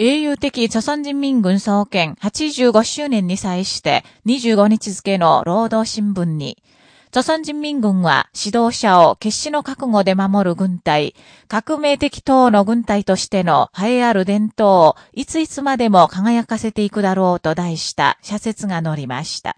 英雄的朝鮮人民軍創建85周年に際して25日付の労働新聞に、朝鮮人民軍は指導者を決死の覚悟で守る軍隊、革命的党の軍隊としての栄えある伝統をいついつまでも輝かせていくだろうと題した社説が載りました。